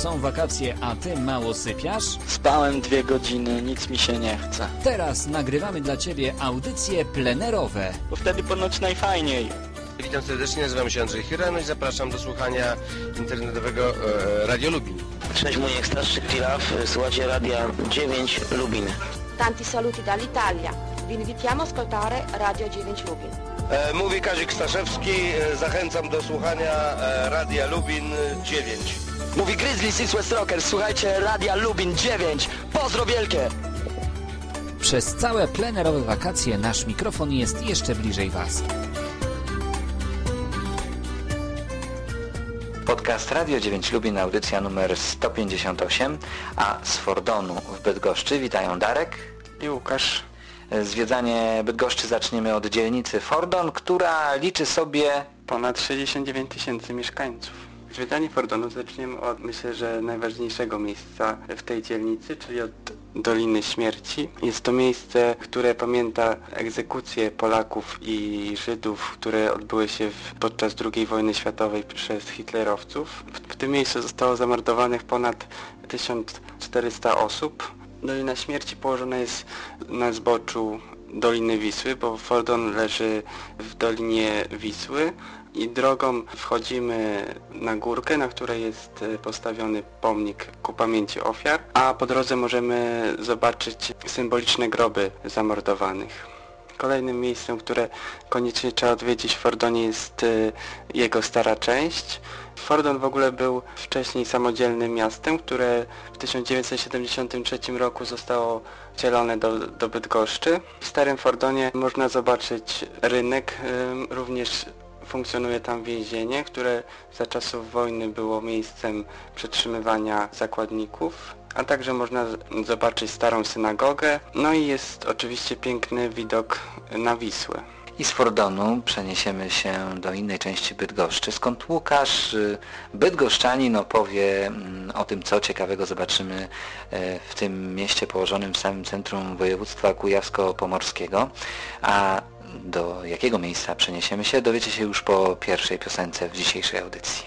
są wakacje, a ty mało sypiasz? Spałem dwie godziny, nic mi się nie chce. Teraz nagrywamy dla ciebie audycje plenerowe. Bo wtedy ponoć najfajniej. Witam serdecznie, nazywam się Andrzej Chyra, no i zapraszam do słuchania internetowego e, Radio Lubin. Cześć, mój ekstraszczyk Pilaf, słuchajcie Radia 9 Lubin. Tanti saluti dall'Italia. Vi invitiamo a ascoltare Radio 9 Lubin. E, mówi Kazik Staszewski, e, zachęcam do słuchania e, Radia Lubin 9. Mówi Grizzly Six West Rockers, słuchajcie Radia Lubin 9. Pozdro wielkie! Przez całe plenerowe wakacje nasz mikrofon jest jeszcze bliżej Was. Podcast Radio 9 Lubin, audycja numer 158, a z Fordonu w Bydgoszczy witają Darek I Łukasz. Zwiedzanie Bydgoszczy zaczniemy od dzielnicy Fordon, która liczy sobie... Ponad 69 tysięcy mieszkańców. Zwiedzanie Fordonu zaczniemy od, myślę, że najważniejszego miejsca w tej dzielnicy, czyli od Doliny Śmierci. Jest to miejsce, które pamięta egzekucje Polaków i Żydów, które odbyły się w, podczas II wojny światowej przez hitlerowców. W, w tym miejscu zostało zamordowanych ponad 1400 osób. Dolina Śmierci położona jest na zboczu Doliny Wisły, bo Fordon leży w Dolinie Wisły i drogą wchodzimy na górkę, na której jest postawiony pomnik ku pamięci ofiar, a po drodze możemy zobaczyć symboliczne groby zamordowanych. Kolejnym miejscem, które koniecznie trzeba odwiedzić w Fordonie jest jego stara część. Fordon w ogóle był wcześniej samodzielnym miastem, które w 1973 roku zostało wcielone do, do Bydgoszczy. W Starym Fordonie można zobaczyć rynek, również funkcjonuje tam więzienie, które za czasów wojny było miejscem przetrzymywania zakładników, a także można zobaczyć starą synagogę, no i jest oczywiście piękny widok na Wisłę. I z Fordonu przeniesiemy się do innej części Bydgoszczy, skąd Łukasz, bydgoszczanin, opowie o tym, co ciekawego zobaczymy w tym mieście położonym w samym centrum województwa kujawsko-pomorskiego. A do jakiego miejsca przeniesiemy się, dowiecie się już po pierwszej piosence w dzisiejszej audycji.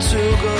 to go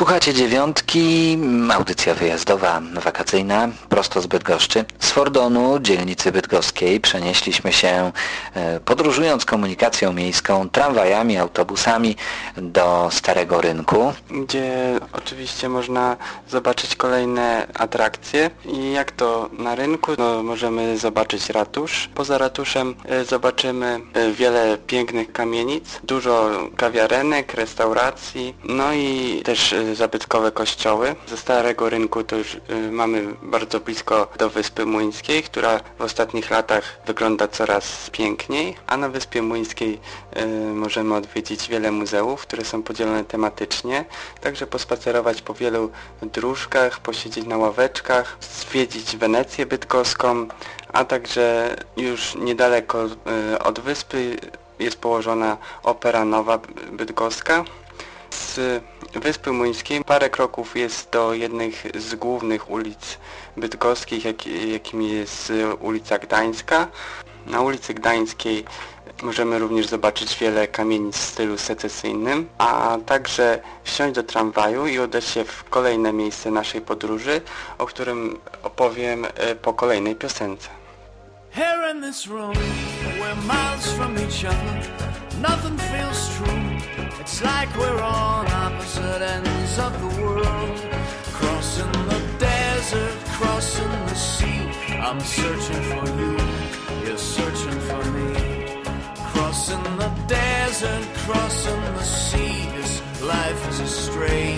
Słuchacie dziewiątki, audycja wyjazdowa, wakacyjna, prosto z Bydgoszczy. Z Fordonu, dzielnicy bydgoskiej, przenieśliśmy się, e, podróżując komunikacją miejską, tramwajami, autobusami do Starego Rynku. gdzie oczywiście można zobaczyć kolejne atrakcje i jak to na rynku, no, możemy zobaczyć ratusz. Poza ratuszem e, zobaczymy e, wiele pięknych kamienic, dużo kawiarenek, restauracji, no i też zabytkowe kościoły. Ze Starego Rynku to już e, mamy bardzo blisko do Wyspy Młyńskiej, która w ostatnich latach wygląda coraz piękniej, a na Wyspie Młyńskiej e, możemy odwiedzić wiele muzeów, które są podzielone tematycznie, także pospacerować po wielu dróżkach, posiedzieć na ławeczkach, zwiedzić Wenecję bydgoską, a także już niedaleko e, od wyspy jest położona Opera Nowa Bydgoska. Z Wyspy Młyńskiej parę kroków jest do jednych z głównych ulic bydgoskich, jak, jakimi jest ulica Gdańska. Na ulicy Gdańskiej możemy również zobaczyć wiele kamienic w stylu secesyjnym, a także wsiąść do tramwaju i udać się w kolejne miejsce naszej podróży, o którym opowiem y, po kolejnej piosence. Here in this room, we're miles from each other. Nothing feels true. It's like we're on opposite ends of the world. Crossing the desert, crossing the sea. I'm searching for you, you're searching for me. Crossing the desert, crossing the sea. This life is a strange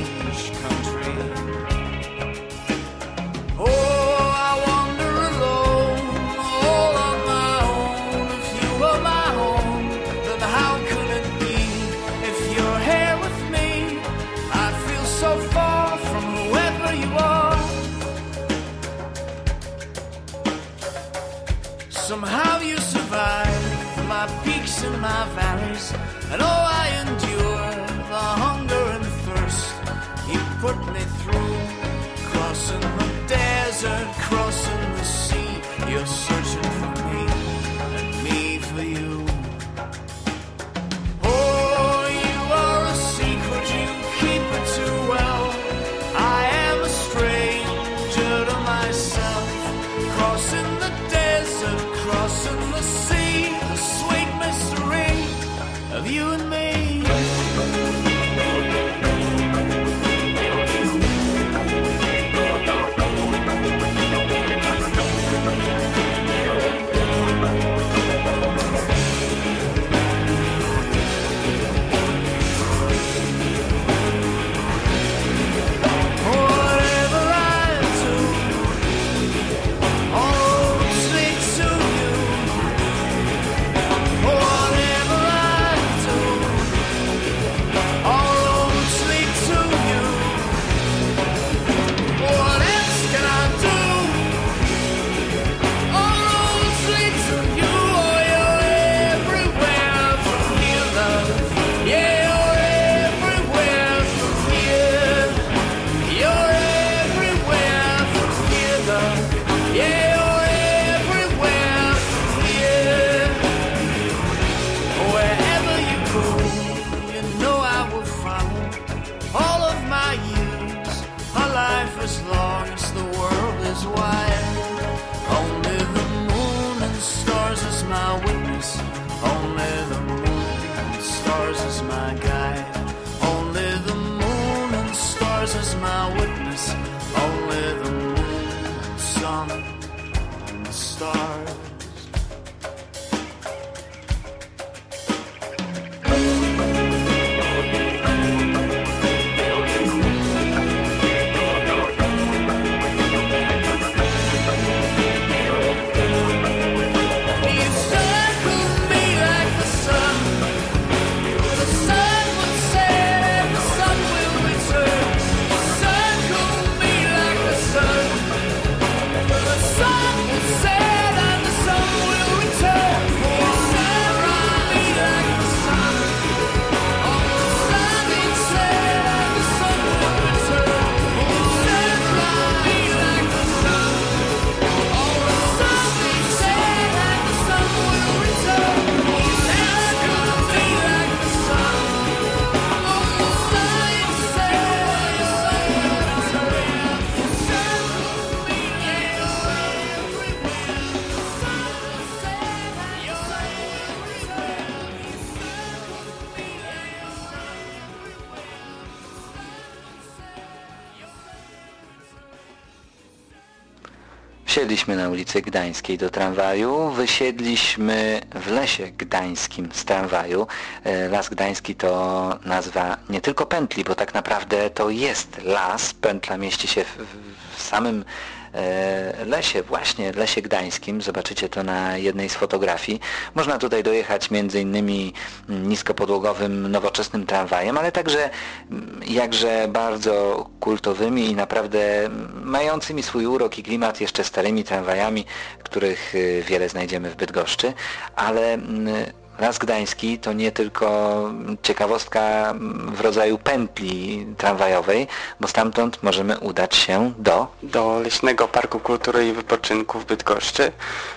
Yeah, Wsiedliśmy na ulicy Gdańskiej do tramwaju, wysiedliśmy w Lesie Gdańskim z tramwaju. E, Las Gdański to nazwa nie tylko pętli, bo tak naprawdę to jest las. Pętla mieści się w, w samym lesie, właśnie lesie gdańskim, zobaczycie to na jednej z fotografii. Można tutaj dojechać między innymi niskopodłogowym, nowoczesnym tramwajem, ale także mm, jakże bardzo kultowymi i naprawdę mającymi swój urok i klimat jeszcze starymi tramwajami, których y, wiele znajdziemy w Bydgoszczy, ale mm, Las Gdański to nie tylko ciekawostka w rodzaju pętli tramwajowej, bo stamtąd możemy udać się do... do Leśnego Parku Kultury i Wypoczynku w Bydgoszczy,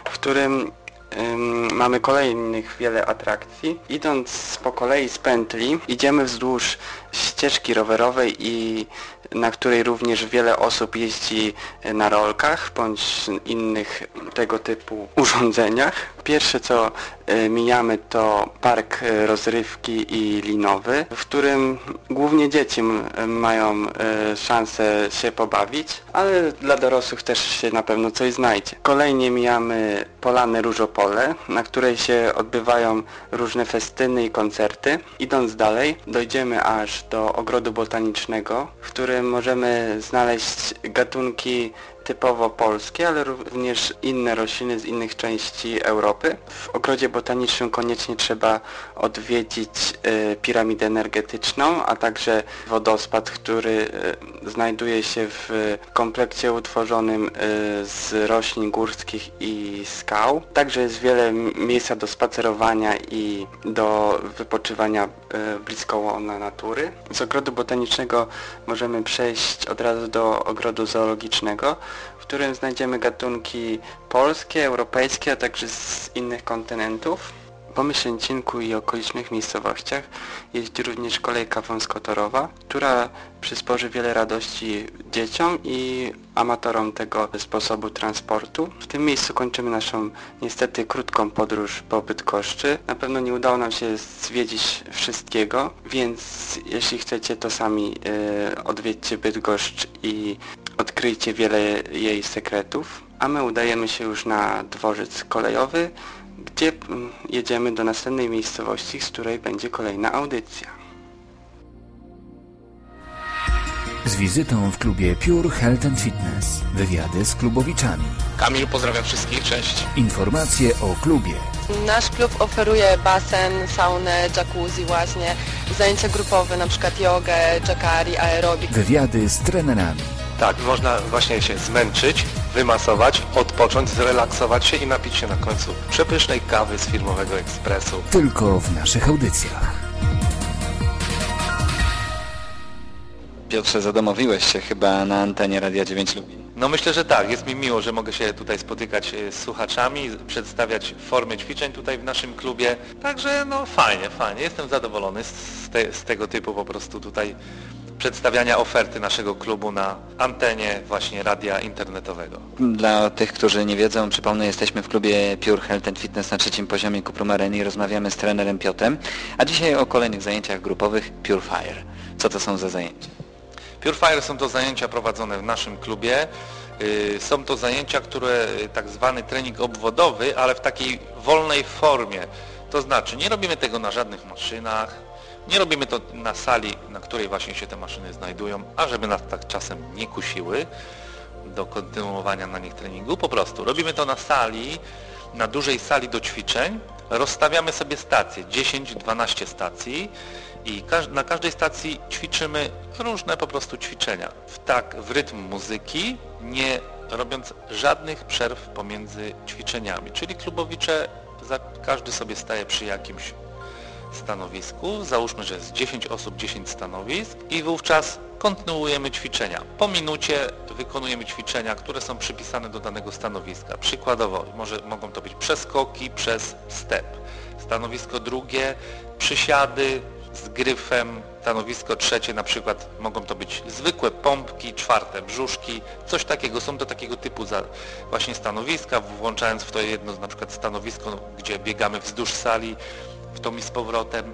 w którym ym, mamy kolejnych wiele atrakcji. Idąc po kolei z pętli, idziemy wzdłuż ścieżki rowerowej i na której również wiele osób jeździ na rolkach bądź innych tego typu urządzeniach. Pierwsze co y, mijamy to park y, rozrywki i linowy, w którym głównie dzieci mają y, szansę się pobawić, ale dla dorosłych też się na pewno coś znajdzie. Kolejnie mijamy Polanę Różopole, na której się odbywają różne festyny i koncerty. Idąc dalej dojdziemy aż do ogrodu botanicznego, w którym możemy znaleźć gatunki typowo polskie, ale również inne rośliny z innych części Europy. W ogrodzie botanicznym koniecznie trzeba odwiedzić e, piramidę energetyczną, a także wodospad, który e, znajduje się w kompleksie utworzonym e, z roślin górskich i skał. Także jest wiele miejsca do spacerowania i do wypoczywania blisko łona natury. Z ogrodu botanicznego możemy przejść od razu do ogrodu zoologicznego, w którym znajdziemy gatunki polskie, europejskie, a także z innych kontynentów. Po Myślęcinku i okolicznych miejscowościach jeździ również kolejka wąskotorowa, która przysporzy wiele radości dzieciom i amatorom tego sposobu transportu. W tym miejscu kończymy naszą niestety krótką podróż po Bydgoszczy. Na pewno nie udało nam się zwiedzić wszystkiego, więc jeśli chcecie to sami e, odwiedźcie Bydgoszcz i odkryjcie wiele jej sekretów. A my udajemy się już na dworzec kolejowy, gdzie mm, jedziemy do następnej miejscowości, z której będzie kolejna audycja. Z wizytą w klubie Pure Health and Fitness. Wywiady z klubowiczami. Kamil, pozdrawiam wszystkich, cześć. Informacje o klubie. Nasz klub oferuje basen, saunę, jacuzzi właśnie, zajęcia grupowe, na przykład jogę, jacari, aerobik. Wywiady z trenerami. Tak, można właśnie się zmęczyć, wymasować, odpocząć, zrelaksować się i napić się na końcu przepysznej kawy z firmowego ekspresu. Tylko w naszych audycjach. Piotrze, zadomowiłeś się chyba na antenie Radia 9 Lubin. No myślę, że tak. Jest mi miło, że mogę się tutaj spotykać e, z słuchaczami, przedstawiać formy ćwiczeń tutaj w naszym klubie. Także no fajnie, fajnie. Jestem zadowolony z, te, z tego typu po prostu tutaj przedstawiania oferty naszego klubu na antenie właśnie radia internetowego. Dla tych, którzy nie wiedzą, przypomnę, jesteśmy w klubie Pure Health and Fitness na trzecim poziomie Kuprum Areny i rozmawiamy z trenerem Piotem, a dzisiaj o kolejnych zajęciach grupowych Pure Fire. Co to są za zajęcia? Pure Fire są to zajęcia prowadzone w naszym klubie. Y, Są to zajęcia, które y, tak zwany trening obwodowy, ale w takiej wolnej formie. To znaczy nie robimy tego na żadnych maszynach, nie robimy to na sali, na której właśnie się te maszyny znajdują, a żeby nas tak czasem nie kusiły do kontynuowania na nich treningu. Po prostu robimy to na sali, na dużej sali do ćwiczeń. Rozstawiamy sobie stacje, 10-12 stacji i na każdej stacji ćwiczymy różne po prostu ćwiczenia. W tak, w rytm muzyki, nie robiąc żadnych przerw pomiędzy ćwiczeniami. Czyli klubowicze, każdy sobie staje przy jakimś stanowisku. Załóżmy, że jest 10 osób, 10 stanowisk i wówczas kontynuujemy ćwiczenia. Po minucie wykonujemy ćwiczenia, które są przypisane do danego stanowiska. Przykładowo, może, mogą to być przeskoki przez step. Stanowisko drugie, przysiady z gryfem. Stanowisko trzecie na przykład mogą to być zwykłe pompki, czwarte brzuszki, coś takiego. Są to takiego typu właśnie stanowiska, włączając w to jedno na przykład stanowisko, gdzie biegamy wzdłuż sali, w tą i z powrotem.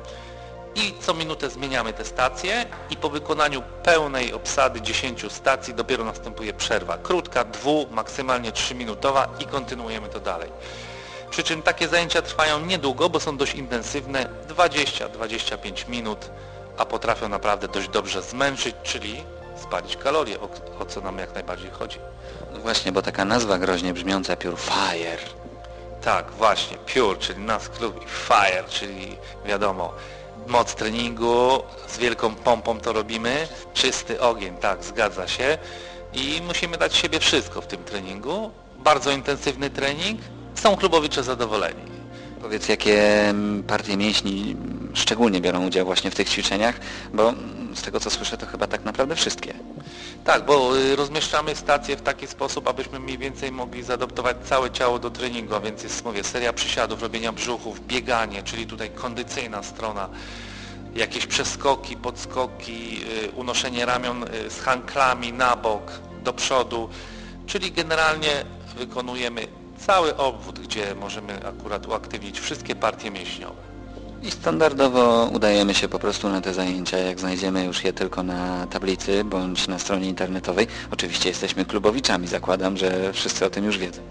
i co minutę zmieniamy te stacje i po wykonaniu pełnej obsady 10 stacji dopiero następuje przerwa. Krótka, dwu, maksymalnie 3 minutowa i kontynuujemy to dalej. Przy czym takie zajęcia trwają niedługo, bo są dość intensywne, 20-25 minut, a potrafią naprawdę dość dobrze zmęczyć, czyli spalić kalorie, o, co nam jak najbardziej chodzi. Właśnie, bo taka nazwa groźnie brzmiąca Pure Fire. Tak, właśnie, Pure, czyli nas klub i Fire, czyli wiadomo, moc treningu, z wielką pompą to robimy, czysty ogień, tak, zgadza się i musimy dać siebie wszystko w tym treningu, bardzo intensywny trening, są klubowicze zadowoleni. Powiedz, jakie mm, partie mięśni szczególnie biorą udział właśnie w tych ćwiczeniach, bo z tego co słyszę to chyba tak naprawdę wszystkie. Tak, bo y, rozmieszczamy stacje w taki sposób, abyśmy mniej więcej mogli zaadoptować całe ciało do treningu, a więc jest, mówię, seria przysiadów, robienia brzuchów, bieganie, czyli tutaj kondycyjna strona, jakieś przeskoki, podskoki, y, unoszenie ramion y, z hanklami na bok, do przodu, czyli generalnie wykonujemy cały obwód, gdzie możemy akurat uaktywnić wszystkie partie mięśniowe. I standardowo udajemy się po prostu na te zajęcia, jak znajdziemy już je tylko na tablicy bądź na stronie internetowej. Oczywiście jesteśmy klubowiczami, zakładam, że wszyscy o tym już wiedzą.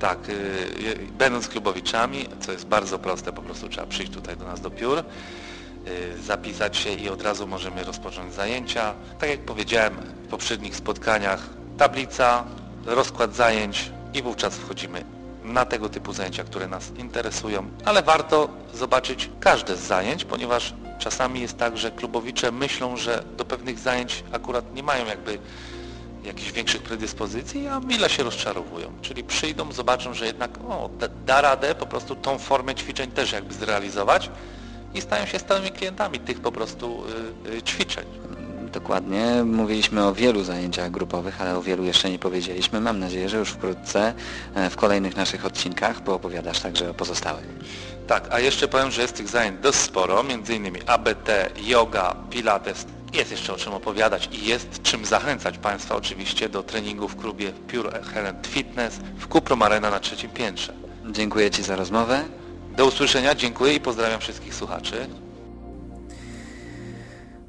Tak, yy, będąc klubowiczami, co jest bardzo proste, po prostu trzeba przyjść tutaj do nas do piór, yy, zapisać się i od razu możemy rozpocząć zajęcia. Tak jak powiedziałem w poprzednich spotkaniach, tablica, rozkład zajęć i wówczas wchodzimy na tego typu zajęcia, które nas interesują, ale warto zobaczyć każde z zajęć, ponieważ czasami jest tak, że klubowicze myślą, że do pewnych zajęć akurat nie mają jakby jakichś większych predyspozycji, a mile się rozczarowują. Czyli przyjdą, zobaczą, że jednak o, da, radę po prostu tą formę ćwiczeń też jakby zrealizować i stają się stałymi klientami tych po prostu y, y, ćwiczeń. Dokładnie. Mówiliśmy o wielu zajęciach grupowych, ale o wielu jeszcze nie powiedzieliśmy. Mam nadzieję, że już wkrótce e, w kolejnych naszych odcinkach poopowiadasz także o pozostałych. Tak, a jeszcze powiem, że jest tych zajęć dość sporo, m.in. ABT, yoga, pilates. Jest jeszcze o czym opowiadać i jest czym zachęcać Państwa oczywiście do treningu w klubie Pure Health Fitness w Kuprom Arena na trzecim piętrze. Dziękuję Ci za rozmowę. Do usłyszenia, dziękuję i pozdrawiam wszystkich słuchaczy.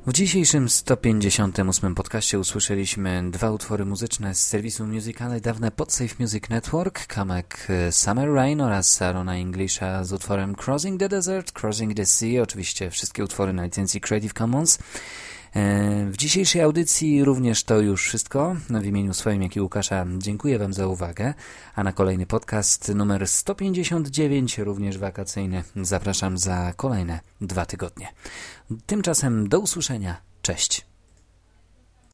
W dzisiejszym 158 podcaście usłyszeliśmy dwa utwory muzyczne z serwisu Musicale dawne pod Safe Music Network, kamek e, Summer Rain oraz Sarona Englisha z utworem Crossing the Desert, Crossing the Sea, oczywiście wszystkie utwory na licencji Creative Commons. E, w dzisiejszej audycji również to już wszystko. W imieniu swoim, jak i Łukasza, dziękuję Wam za uwagę. A na kolejny podcast numer 159, również wakacyjny, zapraszam za kolejne dwa tygodnie. Tymczasem do usłyszenia. Cześć.